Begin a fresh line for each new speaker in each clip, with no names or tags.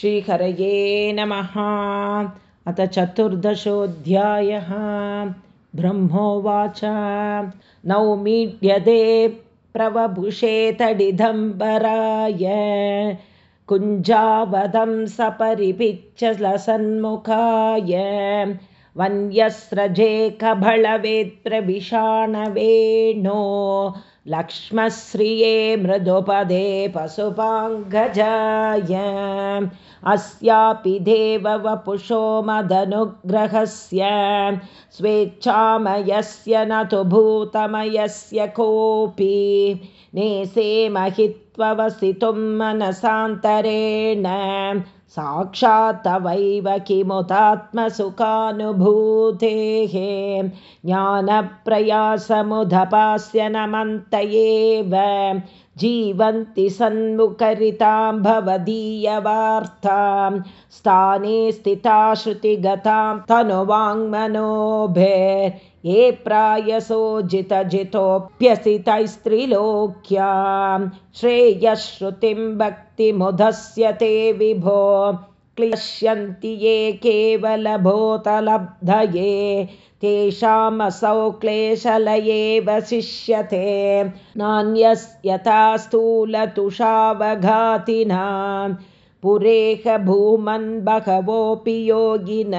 श्रीहरये नमः। अथ चतुर्दशोऽध्यायः। ब्रह्मोवाच। नौमीड्यदे प्रवभुषे तडिदम्बराय कुञ्जावदं सपरिपिच्चलसन्मुखाय वन्यस्रजे कबळवेत्रविषाणवेणो लक्ष्मश्रिये मृदुपदे पशुपाङ्गजाय। अस्यापि देववपुषो मदनुग्रहस्य। स्वेच्छामयस्य न तु भूतमयस्य कोऽपि। नेसे महित्ववसितुं मनसान्तरेण साक्षात् तवैव किमुतात्मसुखानुभूतेः ज्ञानप्रयासमुदपास्य न मन्त एव जीवन्ति सन्मुखरितां भवदीयवार्तां स्थाने स्थिता श्रुतिगतां तनुवाङ्मनोभे ये प्रायसो जितजितोऽप्यसितैस्त्रिलोक्यां श्रेयश्रुतिं भक्तिमुदस्य ते विभो क्लिश्यन्ति ये केवलभूतलब्धये तेषामसौ क्लेशलये नान्यस्यथा स्थूलतुषावघातिनां पुरेह भूमन् बहवोऽपि योगिनस्त्वधर्भिते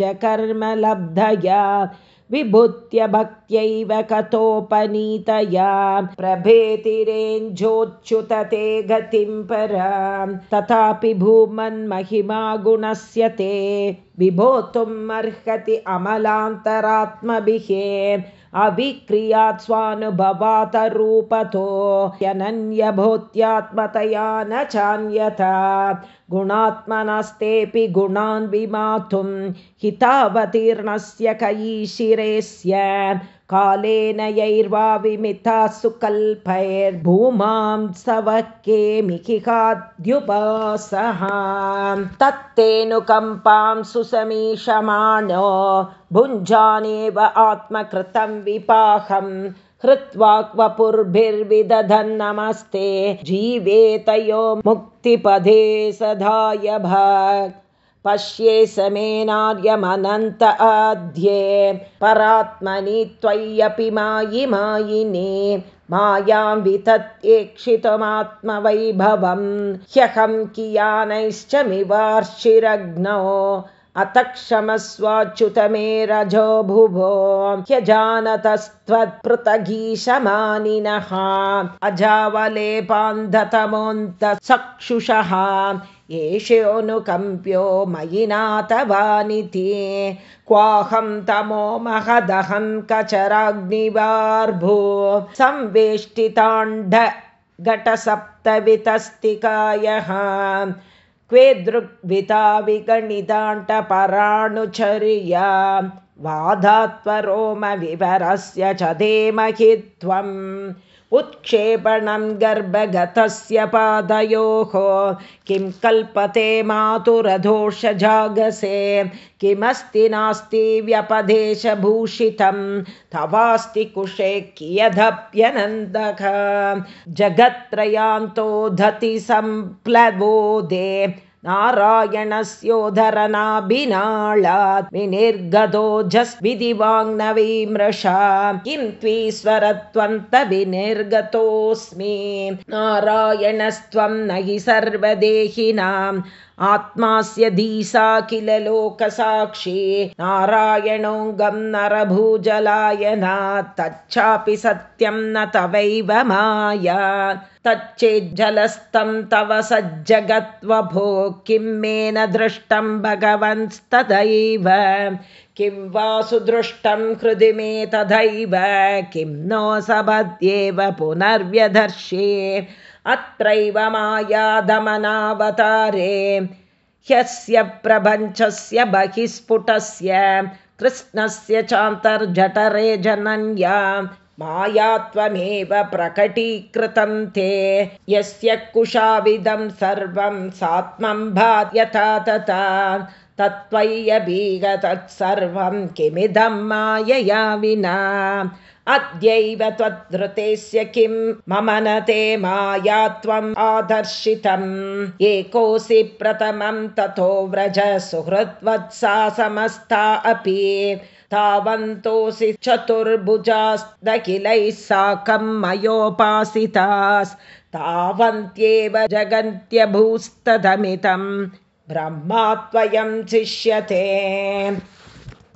जकर्मलब्धया विभूत्य भक्त्यैव कतोपनीतया प्रभेतिरेञ्जोच्युत ते गतिं परां। तथापि भूमन्महिमा गुणस्य ते विभोतुमर्हति अमलान्तरात्मभिः अविक्रियात् स्वानुभवातरूपतो ह्यनन्यभूत्यात्मतया न चान्यथा। गुणात्मनस्तेऽपि गुणान् विमातुं हितावतीर्णस्य कैशिरेस्य कालेन यैर्वा विमिता सुकल्पैर्भूमां सवके मिहिकाद्युपासः तत्तेऽनुकम्पां सुसमीषमाणो भुञ्जानेव आत्मकृतं विपाहम् हृत्वाक्वपुर्भिर्विदधन्नमस्ते जीवेतयो मुक्तिपदे सधाय भक् पश्ये समेनार्यमनन्त आध्ये परात्मनि त्वय्यपि मायि मायिने। मायां वितत्येक्षितुमात्मवैभवं ह्यहं कियानैश्च मिवार्षिरग्नौ अथ क्षमस्वाच्युतमे रजो भुवो ह्यजानतस्त्वत्पृथगीशमानिनः अजावलेपान्धतमोऽन्तचक्षुषः एषोऽनुकम्प्यो मयि नाथवानिति क्वाहं तमो महदहं कचराग्निवार्भो संवेष्टिताण्डघटसप्तवितस्तिकायः क्वे दृग्विता विगणिताण्टपराणुचर्या वाधात्वरोमविवरस्य च धेमहि त्वम् उत्क्षेपणं गर्भगतस्य पादयोः। किं कल्पते मातुरधोषजागसे? किमस्ति नास्ति व्यपदेशभूषितं तवास्ति कुशे कियदप्यनन्दः? जगत्त्रयान्तो धति सम्प्लवोदे नारायणस्योधरनाभिनाळात् विनिर्गतो जस्विधि वाङ्नवीमृषा किं त्विस्वरत्वन्तविनिर्गतोऽस्मि नारायणस्त्वं न हि सर्वदेहिनाम् आत्मास्य धीसा किल लोकसाक्षी। नारायणोऽङ्गं नरभूजलायनात् तच्चापि सत्यं न तवैव माया। तच्चेज्जलस्तं तव सज्जगत्वभो किं मे न दृष्टं भगवंस्तथैव किं वा सुदृष्टं हृदि मे तथैव किं नो सबद्येव पुनर्व्यदर्शे अत्रैव मायादमनावतारे ह्यस्य प्रपञ्चस्य बहिस्फुटस्य कृष्णस्य चान्तर्जठरे जनन्या मायात्वमेव प्रकटीकृतं ते यस्य कुशाविदं सर्वं सात्मं भात्यथा तथा तत्त्वय्यबीग तत्सर्वं किमिदं मायया विना? अद्यैव त्वद्धृतेस्य किं? मम न ते माया त्वम् आदर्शितम्। एकोऽसि प्रथमं ततो व्रज सुहृद्वत्सा समस्ता अपि। तावन्तोऽसि चतुर्भुजास्तखिलैः साकं मयोपासितास्तावन्त्येव जगन्त्यभूस्तदमितं ब्रह्मा त्वयं शिष्यते।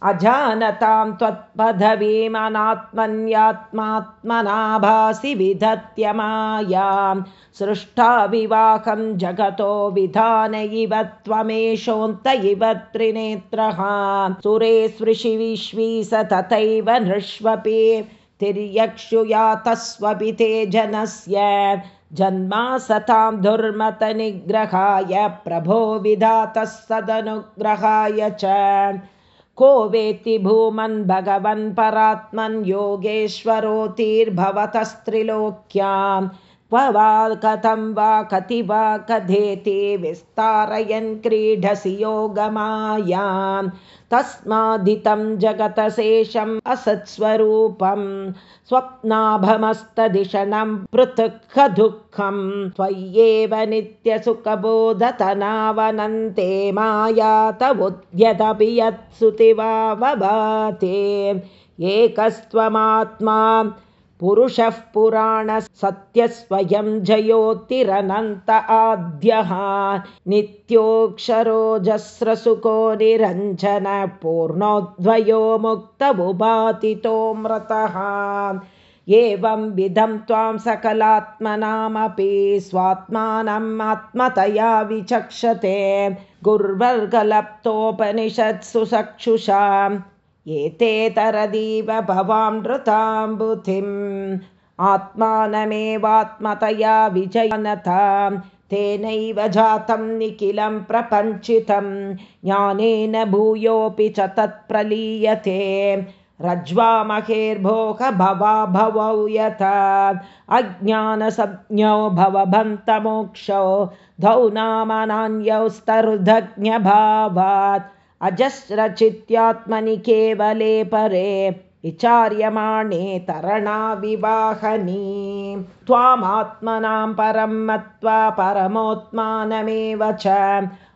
अजानतां त्वत्पदवीमनात्मन्यात्मात्मनाभासि विधत्य मायां सृष्टा विवाहं जगतो विधान इव त्वमेषोऽन्त इव त्रिनेत्रः। सुरे स्पृशि विश्वी स तथैव नृष्वपि। तिर्यक्षुयातस्वपि ते जनस्य जन्मा सतां दुर्मतनिग्रहाय प्रभो विधातः सदनुग्रहाय च। को वेत्ति भूमन् भगवन् परात्मन् योगेश्वरोतिर्भवतस्त्रिलोक्यां क्व वा कथं वा कति वा कथेति विस्तारयन् क्रीडसि योगमायां। तस्मादितं जगतशेषम् असत्स्वरूपं स्वप्नाभमस्तधिषणं पृथक् दुःखं त्वय्येव नित्यसुखबोधतनावनन्ते माया तवुद्यदपि यत्सुति वा वभाते। एकस्त्वमात्मा पुरुषः पुराणसत्यस्वयं जयोतिरनन्त आद्यः। नित्योऽक्षरोजस्रसुको निरञ्जन पूर्णोद्वयो मुक्तबुभातितोऽमृतः एवं विधं त्वां सकलात्मनामपि स्वात्मानम् आत्मतया विचक्षते। गुर्वर्गलप्तोपनिषत्सु चक्षुषाम् एते तरदीव भवां नृताम्बुधिम् आत्मानमेवात्मतया विजयनतां तेनैव जातं निखिलं प्रपञ्चितं। ज्ञानेन भूयोऽपि च तत्प्रलीयते। रज्वामहेर्भोग भवा यथा अज्ञानसंज्ञौ धौ नामनान्यौ स्तरुधज्ञभावात् अजस्रचित्यात्मनि केवले परे विचार्यमाणे तरणाविवाहनी। त्वामात्मनां परं मत्वा परमोत्मानमेव च।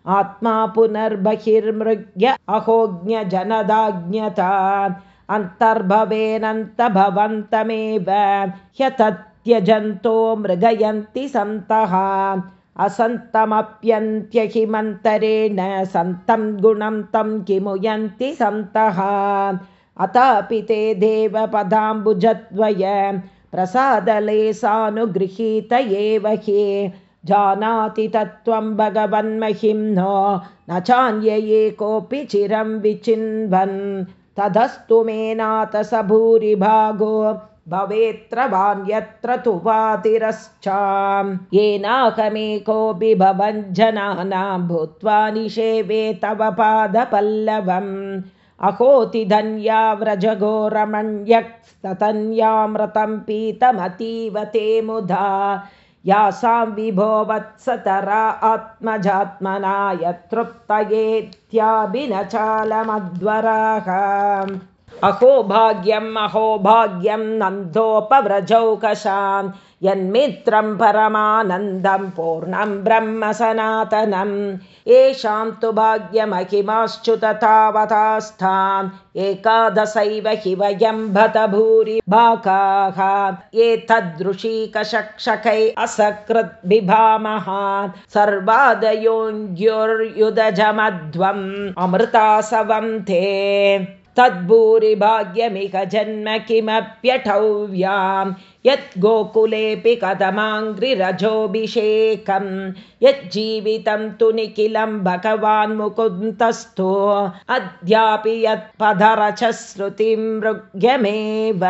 आत्मा पुनर्बहिर्मृग्य अहोज्ञजनदाज्ञता अन्तर्भवेनन्तभवन्तमेव ह्यतत्यजन्तो मृगयन्ति सन्तः असन्तमप्यन्त्यहिमन्तरेण सन्तं गुणं तं किमुयन्ति सन्तः। अतापि ते देवपदाम्बुजद्वय प्रसादलेसानुगृहीत एव हि। जानाति तत्त्वं भगवन्महिं नो न चान्य कोऽपि चिरं विचिन्वन्। तदस्तु स भूरिभागो भवेत्र वान्यत्र तु वातिरश्चां येनाकमेकोऽपि भवञ्जनानां भूत्वा निषेवे तव पादपल्लवम्। अहोतिधन्या व्रजघोरमण्यस्ततन्यामृतं पीतमतीव ते मुधा। यासां विभो वत्सतरा आत्मजात्मना यत्तृप्तयेत्याभिनचालमध्वराः अहोभाग्यम् अहोभाग्यं नन्दोपव्रजौकशान् यन्मित्रं परमानन्दं पूर्णं ब्रह्म सनातनम्। येषां तु भाग्यमहिमाश्च्युततावतास्थान् एकादशैव हि वयं भत भूरि भाकाः एतदृशीकषक्षकै असकृद्बिभामः सर्वादयोऽङ्ग्युर्युदजमध्वम् अमृतासवं ते तद्भूरिभाग्यमिह जन्म किमप्यठव्यां यत् गोकुलेऽपि कथमाङ्घ्रिरजोऽभिषेकं यज्जीवितं तु निखिलं भगवान् मुकुन्तस्थो अद्यापि यत्पदरचश्रुतिं मृग्यमेव।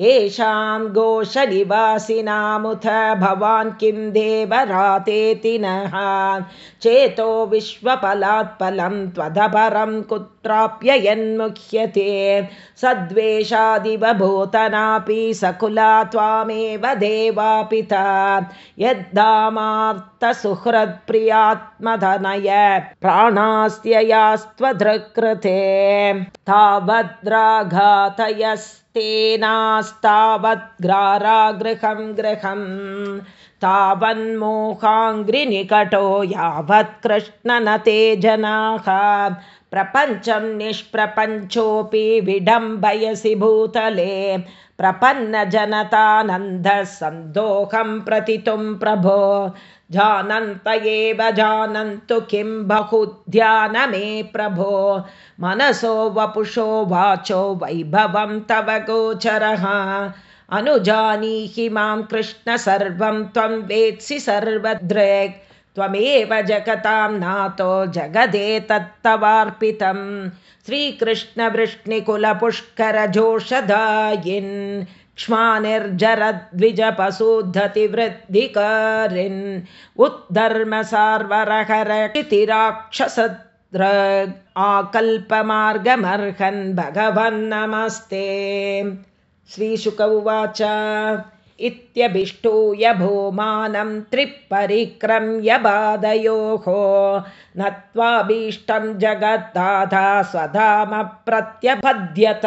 येषां घोषनिवासिनामुथ भवान् किं देवरातेति नः। चेतो विश्वफलात्फलं त्वदपरं कुत्र यन्मुह्यते सद्वेषादिवभूतनापि सकुला त्वामेव देवापिता। यद्दामार्तसुहृत्प्रियात्मधनय प्राणास्त्ययास्त्वधृकृते। तावद्राघातयस्तेनास्तावद्ग्रारागृहं गृहम् तावन्मोहाङ्घ्रिनिकटो यावत् कृष्णनते जनाः प्रपञ्चं निष्प्रपञ्चोऽपि विडम्बयसि भूतले। प्रपन्नजनतानन्दः सन्दोहं प्रतितुं प्रभो। जानन्त एव जानन्तु किं बहुध्यानमे प्रभो। मनसो वपुषो वाचो वैभवं तव गोचरः। अनुजानीहि मां कृष्ण सर्वं त्वं वेत्सि सर्वदृक् त्वमेव जगतां नातो जगदेतत्तवार्पितं। श्रीकृष्णवृष्णिकुलपुष्करजोषधायिन् क्ष्मानिर्जरद्विजपशुद्धतिवृद्धिकारिन् उद्धर्मसार्वरहरटितिराक्षसद्र आकल्पमार्गमर्हन् भगवन्नमस्ते। श्रीशुक उवाच इत्यभिष्टूय भूमानं त्रिपरिक्रम्य बाधयोः। नत्वाभीष्टं जगत्ताथा स्वधाम प्रत्यपद्यत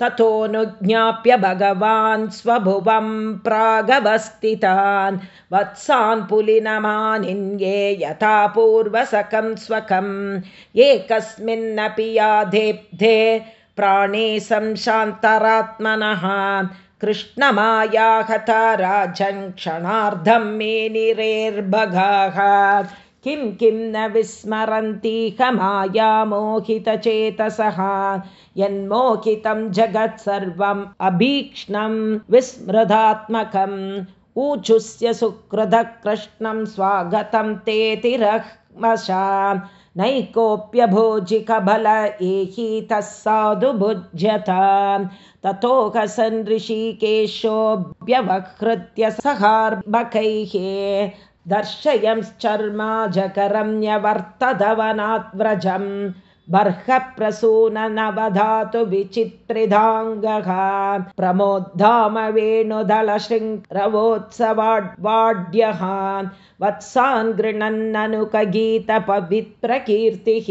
ततोऽनुज्ञाप्य भगवान् स्वभुवं प्रागवस्थितान्। वत्सान् पुलिनमानिन्ये यथा पूर्वसकं स्वकम् एकस्मिन्नपि याधेब्धे प्राणे संशान्तरात्मनः कृष्णमायाहता राजन् क्षणार्धं मे निरेर्भगाः किं किं न विस्मरन्ति कमायामोहितचेतसः यन्मोहितं जगत् सर्वम् अभीक्ष्णं विस्मृदात्मकम् ऊचुस्य सुकृतः कृष्णं स्वागतं ते तिरह्मशा नैकोप्यभोजिकबल एहि तः साधु भुज्यत। ततोकसन् ऋषिकेशोऽभ्यवहृत्य सहार्भकैः दर्शयंश्चर्माजकरं न्यवर्तधवनाद्व्रजम् बर्हप्रसूननवधातु विचित्रिधाङ्गः प्रमोद्धाम वेणुदलशृङ्गरवोत्सवाड्वाड्यः वत्सान् गृणन्ननुकगीतपवित्रकीर्तिः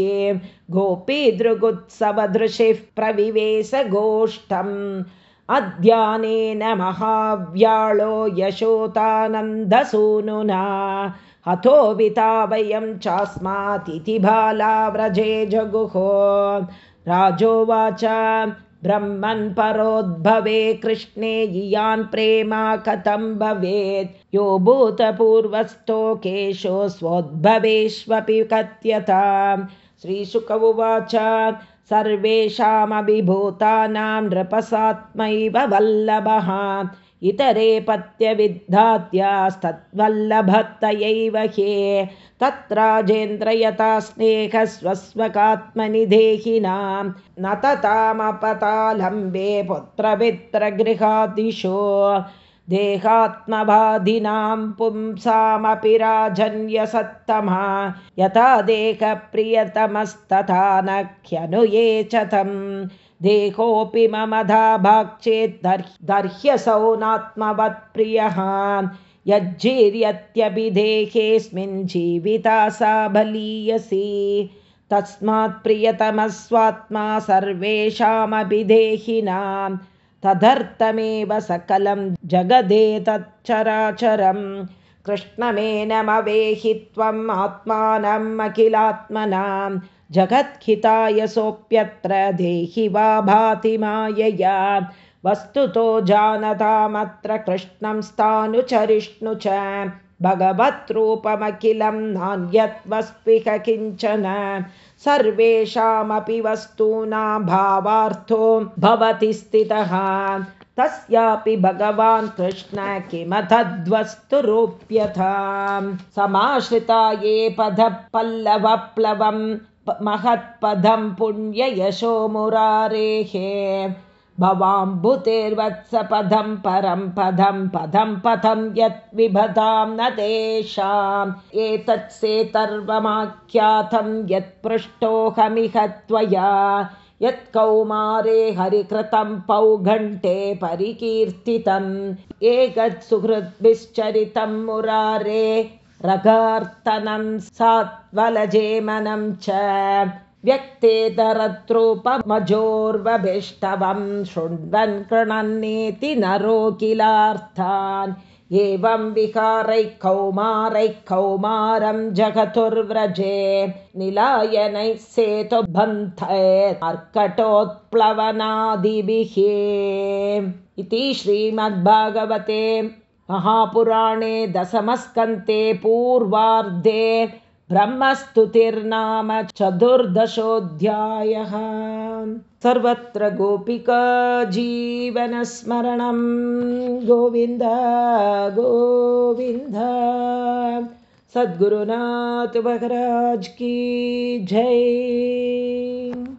गोपीदृगुत्सवदृशिः प्रविवेशगोष्ठम् अध्यानेन महाव्याळो यशोतानन्दसूनुना हतो विता वयं चास्मातिथि बालाव्रजे जगुहो राजोवाच ब्रह्मन् परोद्भवे कृष्णे इयान् प्रेमा कथं भवेत्? यो भूतपूर्वस्थोकेशो स्वोद्भवेष्वपि कथ्यता। श्रीशुक उवाच सर्वेषामभिभूतानां नृपसात्मैव वल्लभः इतरे पत्यविद्धात्यास्तद्वल्लभत्तयैव ह्ये। तत्राजेन्द्र यथा न ततामपतालम्बे पुत्रवित्रगृहादिशो देहात्मबाधिनां पुंसामपि राजन्यसत्तमा। यथा देहप्रियतमस्तथा न ह्यनुये च तम् देहोऽपि मम धाभाक्चेद्दर्ह्यसौ नात्मवत्प्रियः यज्जीर्यत्यभिदेहेऽस्मिन् जीविता सा बलीयसी। तस्मात् प्रियतमस्वात्मा सर्वेषामभिदेहिनां तदर्थमेव सकलं जगदेतच्चराचरं कृष्णमेनमवेहि त्वम् आत्मानम् अखिलात्मनां जगत्खिताय सोऽप्यत्र देहि वा भाति मायया। वस्तुतो जानतामत्र कृष्णं स्थानुचरिष्णु च। भगवद्रूपमखिलं नान्यत्वस्विह किञ्चन। सर्वेषामपि वस्तूनां भावार्थो भवति स्थितः। तस्यापि भगवान् कृष्ण किमथद्वस्तुरूप्यथां। समाश्रिता ये पदपल्लवप्लवं महत्पदं पुण्ययशो मुरारेः भवाम्बुतेर्वत्सपदं परं पदं पदं पथं यत् विभतां न तेषाम्। एतत्सेतर्वमाख्यातं यत्पृष्टोऽहमिह त्वया। यत्कौमारे हरिकृतं पौघण्टे परिकीर्तितम्। एकत् मुरारे रगार्तनं सात्वलजेमनं च व्यक्तेतरत्रूपमजोर्वभिष्टवं शृण्वन् कृणन्नेति नरो किलार्थान्। एवं विकारैः कौमारैः कौमारं जगतुर्व्रजे निलायनैः सेतुबन्थैर्कटोत्प्लवनादिभिः इति श्रीमद्भागवते महापुराणे दशमस्कन्ते पूर्वार्धे ब्रह्मस्तुतिर्नाम चतुर्दशोऽध्यायः। सर्वत्र गोपिका जीवनस्मरणं। गोविन्द गोविन्द। सद्गुरुनाथ की जय